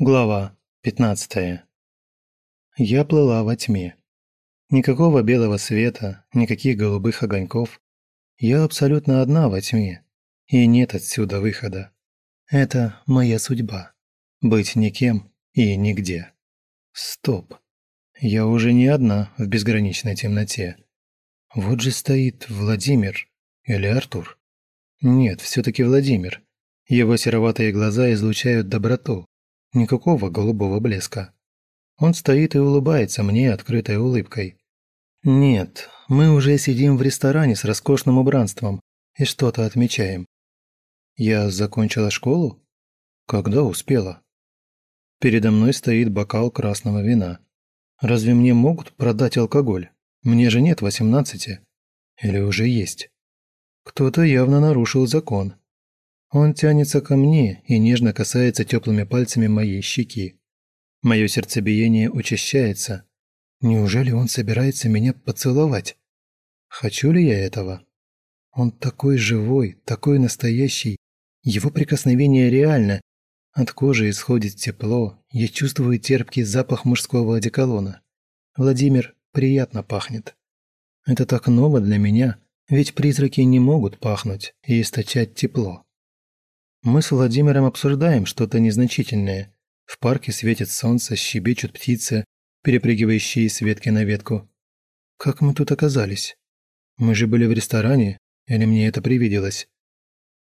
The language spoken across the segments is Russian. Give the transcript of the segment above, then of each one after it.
Глава 15. Я плыла во тьме. Никакого белого света, никаких голубых огоньков. Я абсолютно одна во тьме, и нет отсюда выхода. Это моя судьба. Быть никем и нигде. Стоп. Я уже не одна в безграничной темноте. Вот же стоит Владимир или Артур. Нет, все таки Владимир. Его сероватые глаза излучают доброту, Никакого голубого блеска. Он стоит и улыбается мне открытой улыбкой. Нет, мы уже сидим в ресторане с роскошным убранством и что-то отмечаем. Я закончила школу? Когда успела? Передо мной стоит бокал красного вина. Разве мне могут продать алкоголь? Мне же нет восемнадцати. Или уже есть? Кто-то явно нарушил закон. Он тянется ко мне и нежно касается теплыми пальцами моей щеки. Мое сердцебиение учащается. Неужели он собирается меня поцеловать? Хочу ли я этого? Он такой живой, такой настоящий. Его прикосновение реально. От кожи исходит тепло. Я чувствую терпкий запах мужского одеколона. Владимир приятно пахнет. Это так ново для меня, ведь призраки не могут пахнуть и источать тепло. Мы с Владимиром обсуждаем что-то незначительное. В парке светит солнце, щебечут птицы, перепрыгивающие с ветки на ветку. Как мы тут оказались? Мы же были в ресторане, или мне это привиделось?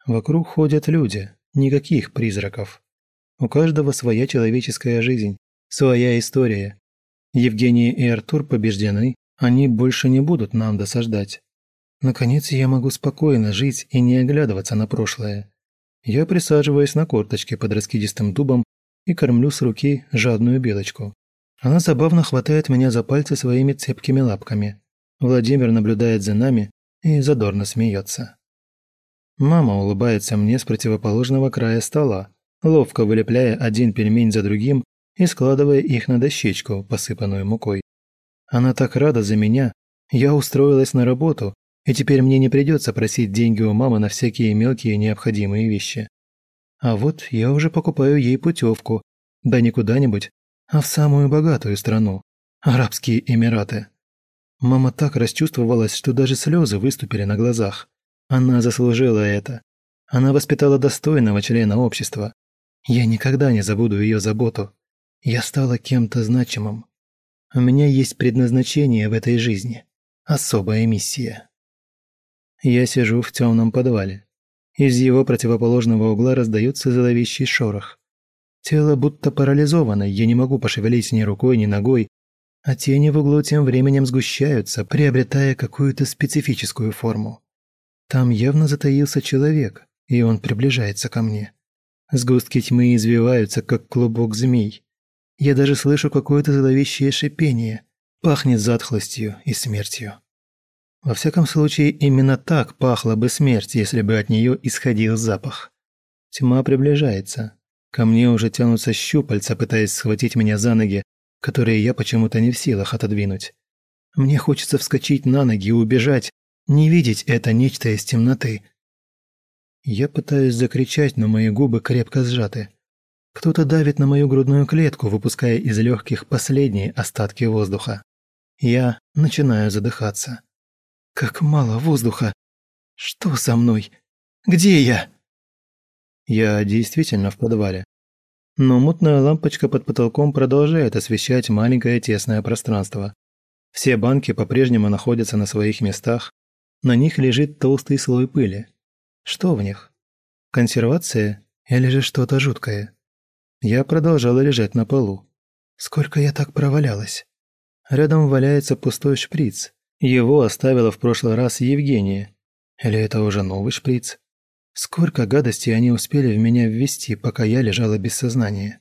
Вокруг ходят люди, никаких призраков. У каждого своя человеческая жизнь, своя история. Евгений и Артур побеждены, они больше не будут нам досаждать. Наконец я могу спокойно жить и не оглядываться на прошлое. Я присаживаюсь на корточке под раскидистым дубом и кормлю с руки жадную белочку. Она забавно хватает меня за пальцы своими цепкими лапками. Владимир наблюдает за нами и задорно смеется. Мама улыбается мне с противоположного края стола, ловко вылепляя один пельмень за другим и складывая их на дощечку, посыпанную мукой. Она так рада за меня. Я устроилась на работу и теперь мне не придется просить деньги у мамы на всякие мелкие необходимые вещи. А вот я уже покупаю ей путевку, да не куда-нибудь, а в самую богатую страну – Арабские Эмираты. Мама так расчувствовалась, что даже слезы выступили на глазах. Она заслужила это. Она воспитала достойного члена общества. Я никогда не забуду ее заботу. Я стала кем-то значимым. У меня есть предназначение в этой жизни. Особая миссия. Я сижу в темном подвале. Из его противоположного угла раздается зловещий шорох. Тело будто парализовано, я не могу пошевелить ни рукой, ни ногой, а тени в углу тем временем сгущаются, приобретая какую-то специфическую форму. Там явно затаился человек, и он приближается ко мне. Сгустки тьмы извиваются, как клубок змей. Я даже слышу какое-то зловещее шипение. Пахнет затхлостью и смертью. Во всяком случае, именно так пахла бы смерть, если бы от нее исходил запах. Тьма приближается. Ко мне уже тянутся щупальца, пытаясь схватить меня за ноги, которые я почему-то не в силах отодвинуть. Мне хочется вскочить на ноги и убежать, не видеть это нечто из темноты. Я пытаюсь закричать, но мои губы крепко сжаты. Кто-то давит на мою грудную клетку, выпуская из легких последние остатки воздуха. Я начинаю задыхаться. Как мало воздуха. Что со мной? Где я? Я действительно в подвале. Но мутная лампочка под потолком продолжает освещать маленькое тесное пространство. Все банки по-прежнему находятся на своих местах. На них лежит толстый слой пыли. Что в них? Консервация или же что-то жуткое? Я продолжала лежать на полу. Сколько я так провалялась? Рядом валяется пустой шприц, его оставила в прошлый раз Евгения. Или это уже новый шприц? Сколько гадостей они успели в меня ввести, пока я лежала без сознания.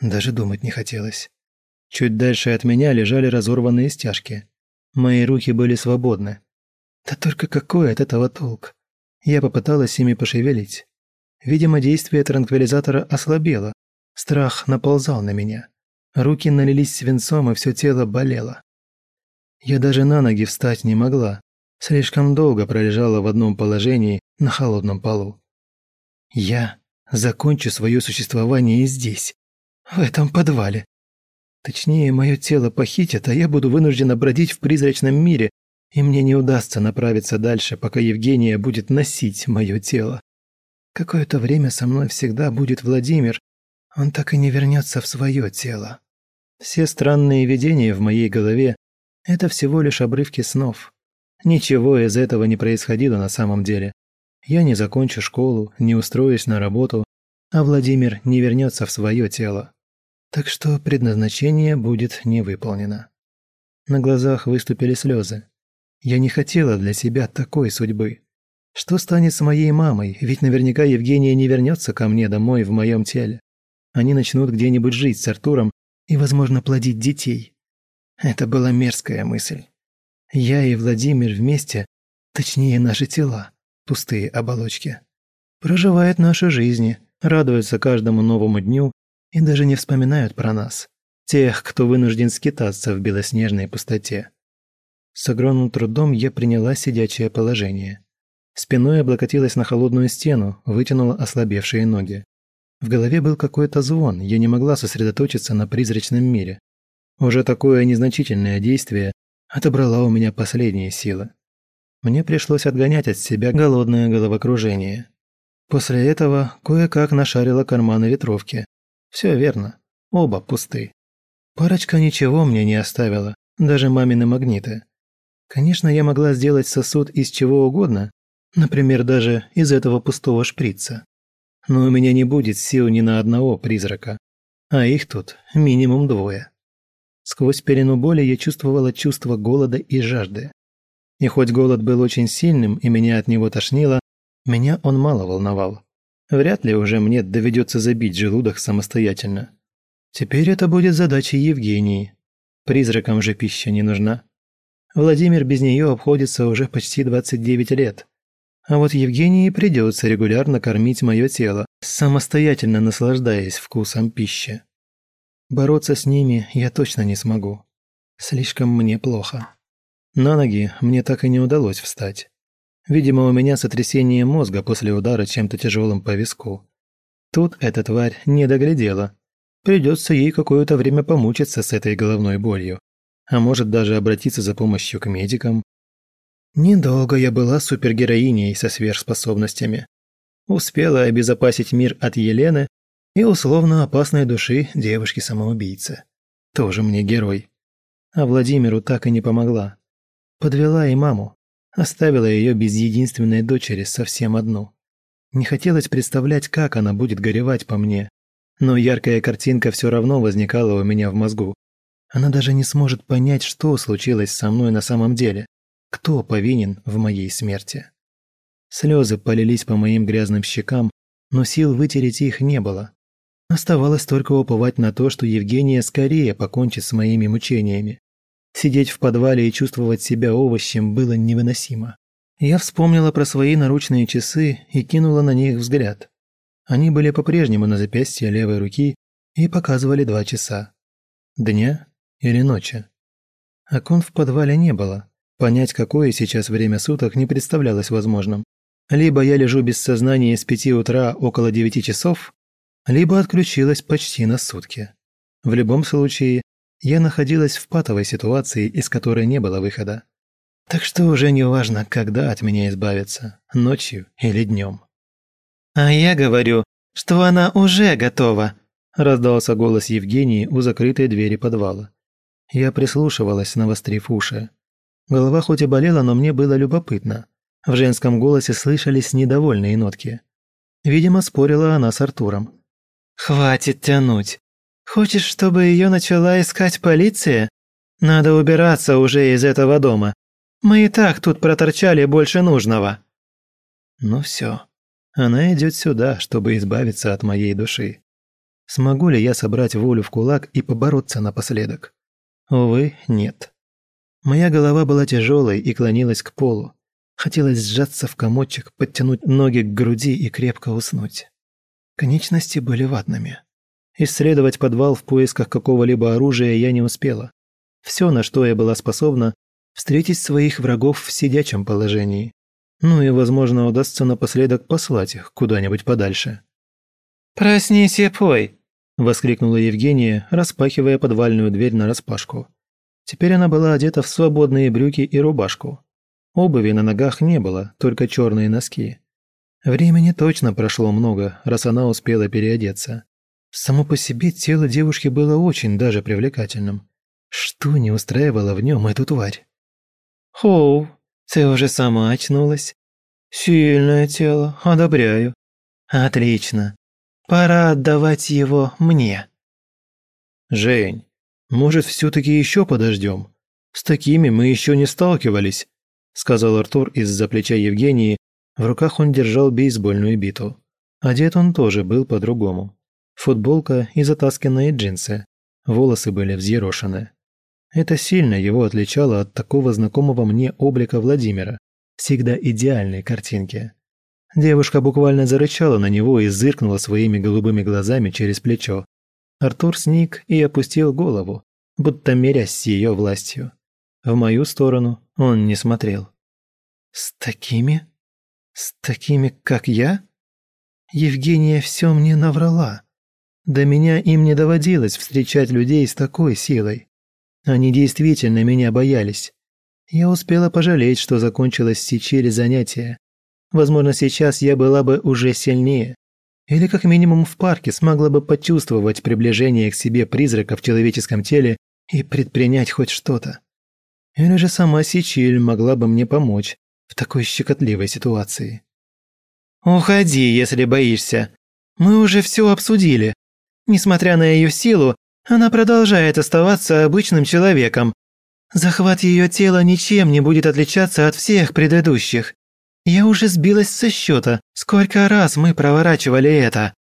Даже думать не хотелось. Чуть дальше от меня лежали разорванные стяжки. Мои руки были свободны. Да только какой от этого толк? Я попыталась ими пошевелить. Видимо, действие транквилизатора ослабело. Страх наползал на меня. Руки налились свинцом, и все тело болело. Я даже на ноги встать не могла. Слишком долго пролежала в одном положении на холодном полу. Я закончу свое существование здесь. В этом подвале. Точнее, мое тело похитят, а я буду вынуждена бродить в призрачном мире, и мне не удастся направиться дальше, пока Евгения будет носить мое тело. Какое-то время со мной всегда будет Владимир, он так и не вернется в свое тело. Все странные видения в моей голове – это всего лишь обрывки снов. Ничего из этого не происходило на самом деле. Я не закончу школу, не устроюсь на работу, а Владимир не вернется в свое тело. Так что предназначение будет не выполнено. На глазах выступили слезы. Я не хотела для себя такой судьбы. Что станет с моей мамой, ведь наверняка Евгения не вернется ко мне домой в моем теле. Они начнут где-нибудь жить с Артуром и, возможно, плодить детей. Это была мерзкая мысль. Я и Владимир вместе, точнее наши тела, пустые оболочки, проживают наши жизни, радуются каждому новому дню и даже не вспоминают про нас, тех, кто вынужден скитаться в белоснежной пустоте. С огромным трудом я приняла сидячее положение. Спиной облокотилась на холодную стену, вытянула ослабевшие ноги. В голове был какой-то звон, я не могла сосредоточиться на призрачном мире. Уже такое незначительное действие отобрало у меня последние силы. Мне пришлось отгонять от себя голодное головокружение. После этого кое-как нашарила карманы ветровки. Все верно, оба пусты. Парочка ничего мне не оставила, даже мамины магниты. Конечно, я могла сделать сосуд из чего угодно, например, даже из этого пустого шприца. Но у меня не будет сил ни на одного призрака, а их тут минимум двое. Сквозь пелену боли я чувствовала чувство голода и жажды. И хоть голод был очень сильным и меня от него тошнило, меня он мало волновал. Вряд ли уже мне доведется забить желудок самостоятельно. Теперь это будет задачей Евгении. Призракам же пища не нужна. Владимир без нее обходится уже почти 29 лет. А вот Евгении придется регулярно кормить мое тело, самостоятельно наслаждаясь вкусом пищи. Бороться с ними я точно не смогу. Слишком мне плохо. На ноги мне так и не удалось встать. Видимо, у меня сотрясение мозга после удара чем-то тяжелым по виску. Тут эта тварь не доглядела. Придется ей какое-то время помучиться с этой головной болью а может даже обратиться за помощью к медикам. Недолго я была супергероиней со сверхспособностями. Успела обезопасить мир от Елены и условно опасной души девушки-самоубийцы. Тоже мне герой. А Владимиру так и не помогла. Подвела и маму. Оставила ее без единственной дочери совсем одну. Не хотелось представлять, как она будет горевать по мне. Но яркая картинка все равно возникала у меня в мозгу. Она даже не сможет понять, что случилось со мной на самом деле, кто повинен в моей смерти. Слезы полились по моим грязным щекам, но сил вытереть их не было. Оставалось только уповать на то, что Евгения скорее покончит с моими мучениями. Сидеть в подвале и чувствовать себя овощем было невыносимо. Я вспомнила про свои наручные часы и кинула на них взгляд. Они были по-прежнему на запястье левой руки и показывали два часа. Дня или ночи. Окон в подвале не было. Понять, какое сейчас время суток, не представлялось возможным. Либо я лежу без сознания с пяти утра около девяти часов, либо отключилась почти на сутки. В любом случае, я находилась в патовой ситуации, из которой не было выхода. Так что уже не важно, когда от меня избавиться, ночью или днем. «А я говорю, что она уже готова», – раздался голос Евгении у закрытой двери подвала. Я прислушивалась, навострив уши. Голова хоть и болела, но мне было любопытно. В женском голосе слышались недовольные нотки. Видимо, спорила она с Артуром. «Хватит тянуть. Хочешь, чтобы ее начала искать полиция? Надо убираться уже из этого дома. Мы и так тут проторчали больше нужного». Ну все. Она идет сюда, чтобы избавиться от моей души. Смогу ли я собрать волю в кулак и побороться напоследок? Увы, нет. Моя голова была тяжелой и клонилась к полу. Хотелось сжаться в комочек, подтянуть ноги к груди и крепко уснуть. Конечности были ватными. Исследовать подвал в поисках какого-либо оружия я не успела. Все, на что я была способна, встретить своих врагов в сидячем положении. Ну и, возможно, удастся напоследок послать их куда-нибудь подальше. «Проснись и пой!» воскликнула Евгения, распахивая подвальную дверь нараспашку. Теперь она была одета в свободные брюки и рубашку. Обуви на ногах не было, только черные носки. Времени точно прошло много, раз она успела переодеться. Само по себе тело девушки было очень даже привлекательным. Что не устраивало в нем эту тварь? «Хоу, ты уже сама очнулась?» «Сильное тело, одобряю». «Отлично. Пора отдавать его мне». «Жень, может, все-таки еще подождем? С такими мы еще не сталкивались», сказал Артур из-за плеча Евгении. В руках он держал бейсбольную биту. Одет он тоже был по-другому. Футболка и затасканные джинсы. Волосы были взъерошены. Это сильно его отличало от такого знакомого мне облика Владимира, всегда идеальной картинки. Девушка буквально зарычала на него и зыркнула своими голубыми глазами через плечо. Артур сник и опустил голову, будто мерясь с ее властью. В мою сторону он не смотрел. «С такими? С такими, как я?» Евгения все мне наврала. До меня им не доводилось встречать людей с такой силой. Они действительно меня боялись. Я успела пожалеть, что закончилось сечери занятия. Возможно, сейчас я была бы уже сильнее. Или как минимум в парке смогла бы почувствовать приближение к себе призрака в человеческом теле и предпринять хоть что-то. Или же сама Сичиль могла бы мне помочь в такой щекотливой ситуации. «Уходи, если боишься. Мы уже все обсудили. Несмотря на ее силу, она продолжает оставаться обычным человеком, Захват ее тела ничем не будет отличаться от всех предыдущих. Я уже сбилась со счета, сколько раз мы проворачивали это.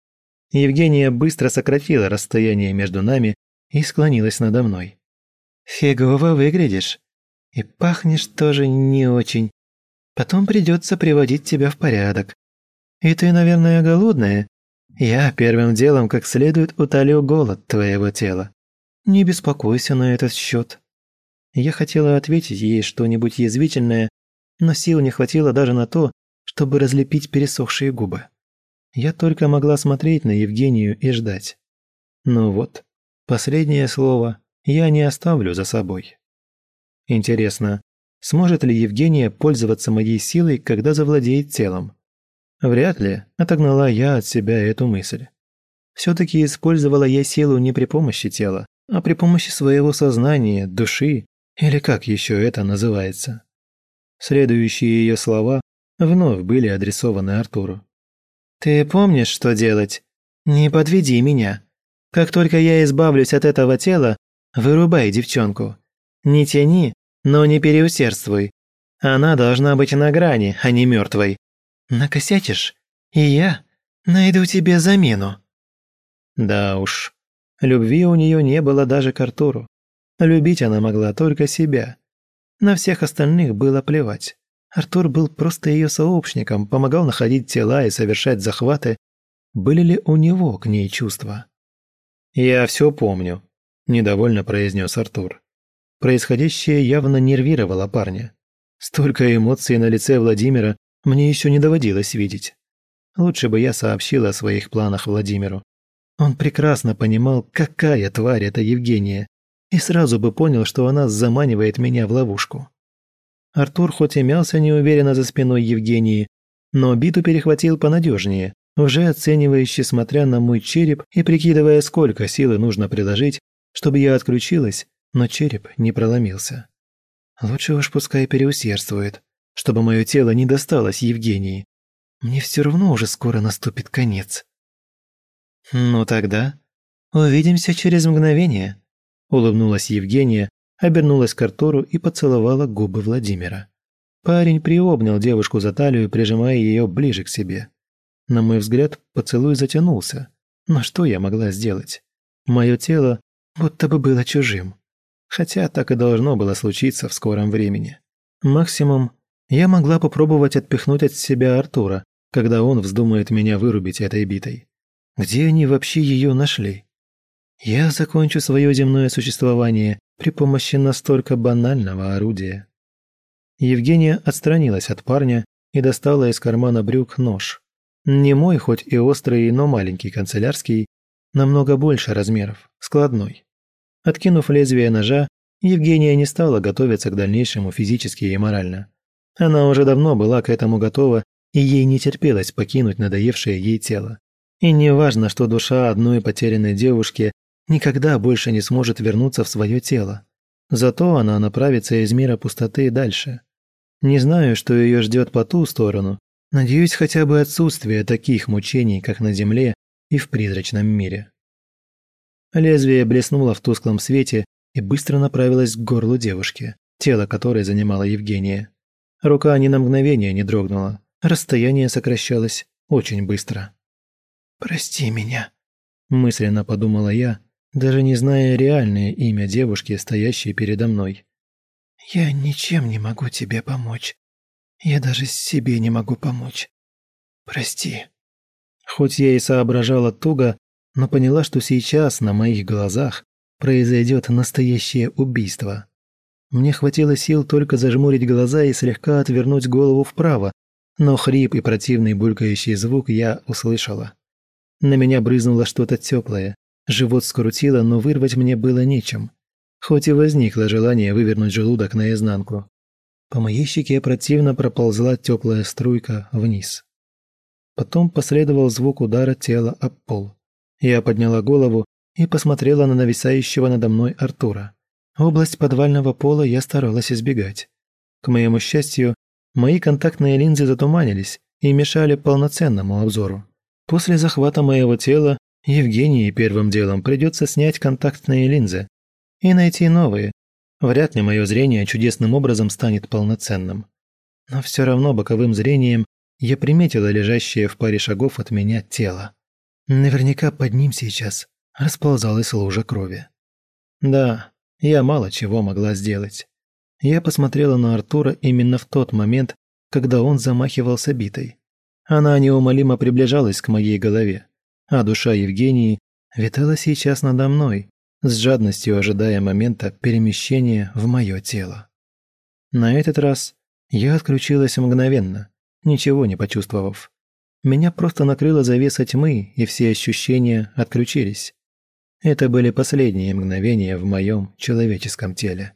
Евгения быстро сократила расстояние между нами и склонилась надо мной. Фигово выглядишь. И пахнешь тоже не очень. Потом придется приводить тебя в порядок. И ты, наверное, голодная? Я первым делом как следует утолю голод твоего тела. Не беспокойся на этот счет. Я хотела ответить ей что-нибудь язвительное, но сил не хватило даже на то, чтобы разлепить пересохшие губы. Я только могла смотреть на Евгению и ждать. Ну вот, последнее слово я не оставлю за собой. Интересно, сможет ли Евгения пользоваться моей силой, когда завладеет телом? Вряд ли отогнала я от себя эту мысль. Все-таки использовала я силу не при помощи тела, а при помощи своего сознания, души или как еще это называется? Следующие ее слова вновь были адресованы Артуру. «Ты помнишь, что делать? Не подведи меня. Как только я избавлюсь от этого тела, вырубай девчонку. Не тяни, но не переусердствуй. Она должна быть на грани, а не мертвой. Накосячишь, и я найду тебе замену». Да уж, любви у нее не было даже к Артуру. Любить она могла только себя. На всех остальных было плевать. Артур был просто ее сообщником, помогал находить тела и совершать захваты. Были ли у него к ней чувства? «Я все помню», – недовольно произнес Артур. Происходящее явно нервировало парня. Столько эмоций на лице Владимира мне еще не доводилось видеть. Лучше бы я сообщила о своих планах Владимиру. Он прекрасно понимал, какая тварь это Евгения, и сразу бы понял, что она заманивает меня в ловушку. Артур хоть и мялся неуверенно за спиной Евгении, но биту перехватил понадежнее, уже оценивающе смотря на мой череп и прикидывая, сколько силы нужно приложить, чтобы я отключилась, но череп не проломился. Лучше уж пускай переусердствует, чтобы мое тело не досталось Евгении. Мне все равно уже скоро наступит конец. Ну тогда увидимся через мгновение. Улыбнулась Евгения, обернулась к Артуру и поцеловала губы Владимира. Парень приобнял девушку за талию, прижимая ее ближе к себе. На мой взгляд, поцелуй затянулся. Но что я могла сделать? Мое тело будто бы было чужим. Хотя так и должно было случиться в скором времени. Максимум, я могла попробовать отпихнуть от себя Артура, когда он вздумает меня вырубить этой битой. Где они вообще ее нашли? Я закончу свое земное существование при помощи настолько банального орудия. Евгения отстранилась от парня и достала из кармана брюк нож. Не мой, хоть и острый, но маленький канцелярский, намного больше размеров, складной. Откинув лезвие ножа, Евгения не стала готовиться к дальнейшему физически и морально. Она уже давно была к этому готова, и ей не терпелось покинуть надоевшее ей тело. И не важно, что душа одной потерянной девушки никогда больше не сможет вернуться в свое тело. Зато она направится из мира пустоты дальше. Не знаю, что ее ждет по ту сторону, надеюсь хотя бы отсутствие таких мучений, как на земле и в призрачном мире. Лезвие блеснуло в тусклом свете и быстро направилась к горлу девушки, тело которой занимала Евгения. Рука ни на мгновение не дрогнула. Расстояние сокращалось очень быстро. «Прости меня», – мысленно подумала я, даже не зная реальное имя девушки, стоящей передо мной. «Я ничем не могу тебе помочь. Я даже себе не могу помочь. Прости». Хоть я и соображала туго, но поняла, что сейчас на моих глазах произойдет настоящее убийство. Мне хватило сил только зажмурить глаза и слегка отвернуть голову вправо, но хрип и противный булькающий звук я услышала. На меня брызнуло что-то теплое, живот скрутило, но вырвать мне было нечем. Хоть и возникло желание вывернуть желудок наизнанку. По моей щеке противно проползла теплая струйка вниз. Потом последовал звук удара тела об пол. Я подняла голову и посмотрела на нависающего надо мной Артура. Область подвального пола я старалась избегать. К моему счастью, мои контактные линзы затуманились и мешали полноценному обзору. После захвата моего тела Евгении первым делом придется снять контактные линзы и найти новые. Вряд ли мое зрение чудесным образом станет полноценным. Но все равно боковым зрением я приметила лежащее в паре шагов от меня тело. Наверняка под ним сейчас расползалась лужа крови. Да, я мало чего могла сделать. Я посмотрела на Артура именно в тот момент, когда он замахивался битой. Она неумолимо приближалась к моей голове, а душа Евгении витала сейчас надо мной, с жадностью ожидая момента перемещения в мое тело. На этот раз я отключилась мгновенно, ничего не почувствовав. Меня просто накрыла завеса тьмы, и все ощущения отключились. Это были последние мгновения в моем человеческом теле.